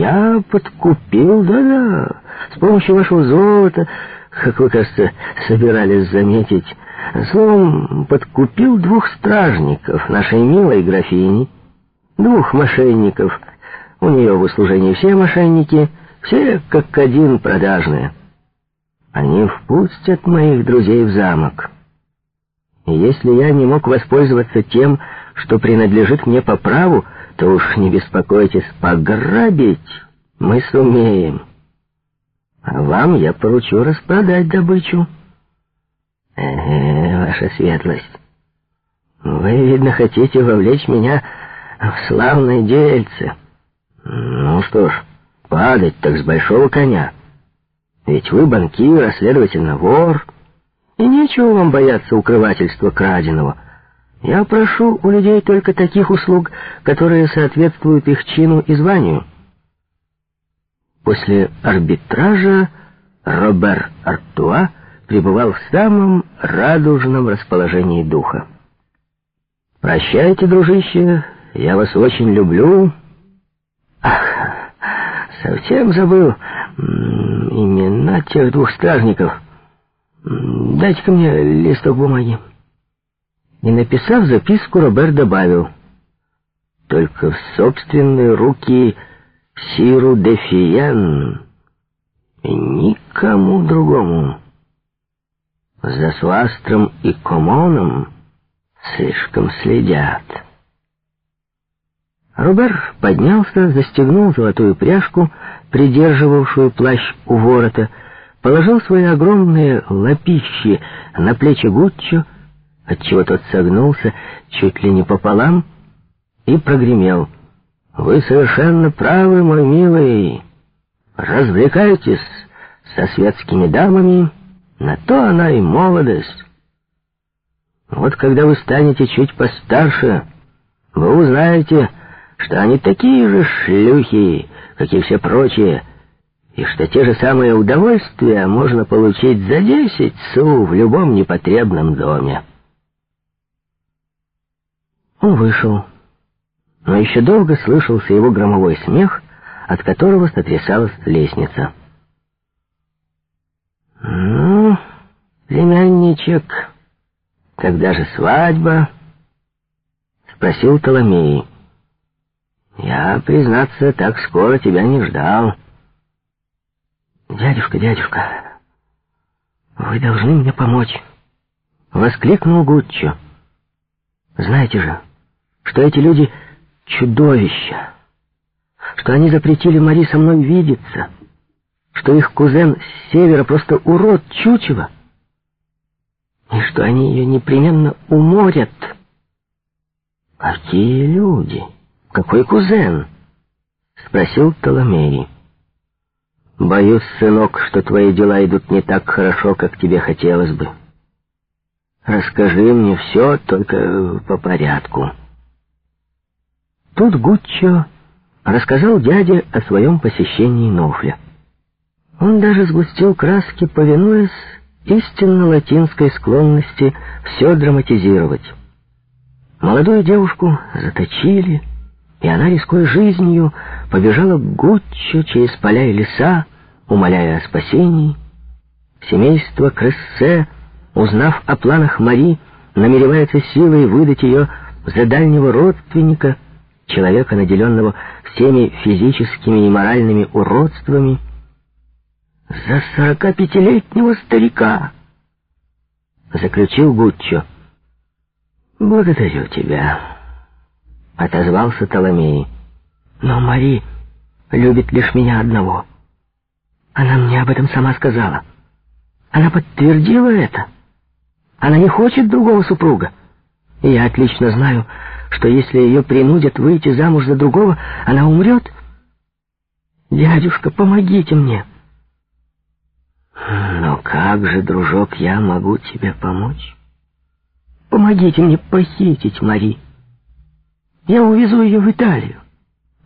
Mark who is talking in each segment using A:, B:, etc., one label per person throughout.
A: Я подкупил, да-да, с помощью вашего золота, как вы, кажется, собирались заметить. Словом, подкупил двух стражников нашей милой графини, двух мошенников. У нее в услужении все мошенники, все как один продажные. Они впустят моих друзей в замок. И если я не мог воспользоваться тем, что принадлежит мне по праву, то уж не беспокойтесь, пограбить мы сумеем. А вам я поручу распродать добычу. Э, ваша светлость, вы, видно, хотите вовлечь меня в славное дельце. Ну что ж, падать так с большого коня. Ведь вы банкир, а следовательно вор, и нечего вам бояться укрывательства краденого. Я прошу у людей только таких услуг, которые соответствуют их чину и званию. После арбитража Робер Артуа пребывал в самом радужном расположении духа. «Прощайте, дружище, я вас очень люблю». «Ах, совсем забыл имена тех двух стражников. Дайте-ка мне листок бумаги». И, написав записку, Робер добавил, «Только в собственные руки Сиру де Фиен и никому другому. За Суастром и Комоном слишком следят». Робер поднялся, застегнул золотую пряжку, придерживавшую плащ у ворота, положил свои огромные лапищи на плечи Гуччо, отчего тот согнулся чуть ли не пополам и прогремел. «Вы совершенно правы, мой милый. Развлекайтесь со светскими дамами, на то она и молодость. Вот когда вы станете чуть постарше, вы узнаете, что они такие же шлюхи, как и все прочие, и что те же самые удовольствия можно получить за десять су в любом непотребном доме. Он вышел, но еще долго слышался его громовой смех, от которого сотрясалась лестница. «Ну, племянничек, когда же свадьба?» — спросил Толомей. «Я, признаться, так скоро тебя не ждал». «Дядюшка, дядюшка, вы должны мне помочь!» — воскликнул Гуччо. «Знаете же, что эти люди — чудовища, что они запретили Мари со мной видеться, что их кузен с севера просто урод чучело, и что они ее непременно уморят. «Какие люди? Какой кузен?» — спросил Толомей. «Боюсь, сынок, что твои дела идут не так хорошо, как тебе хотелось бы. Расскажи мне все, только по порядку». Тут Гуччо рассказал дяде о своем посещении Нофля. Он даже сгустил краски, повинуясь истинно латинской склонности все драматизировать. Молодую девушку заточили, и она, рискуя жизнью, побежала к Гуччо через поля и леса, умоляя о спасении. Семейство Крессе, узнав о планах Мари, намеревается силой выдать ее за дальнего родственника — человека, наделенного всеми физическими и моральными уродствами, за сорока пятилетнего старика, заключил Гуччо. «Благодарю тебя», — отозвался Толомей. «Но Мари любит лишь меня одного. Она мне об этом сама сказала. Она подтвердила это. Она не хочет другого супруга. И я отлично знаю, что если ее принудят выйти замуж за другого, она умрет? Дядюшка, помогите мне. Но как же, дружок, я могу тебе помочь? Помогите мне похитить Мари. Я увезу ее в Италию.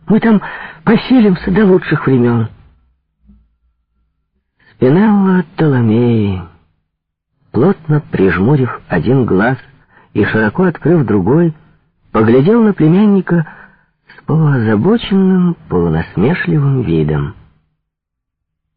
A: Мы там поселимся до лучших времен. Спинелла Толомеи, плотно прижмурив один глаз и широко открыв другой, поглядел на племянника с полуозабоченным, полунасмешливым видом.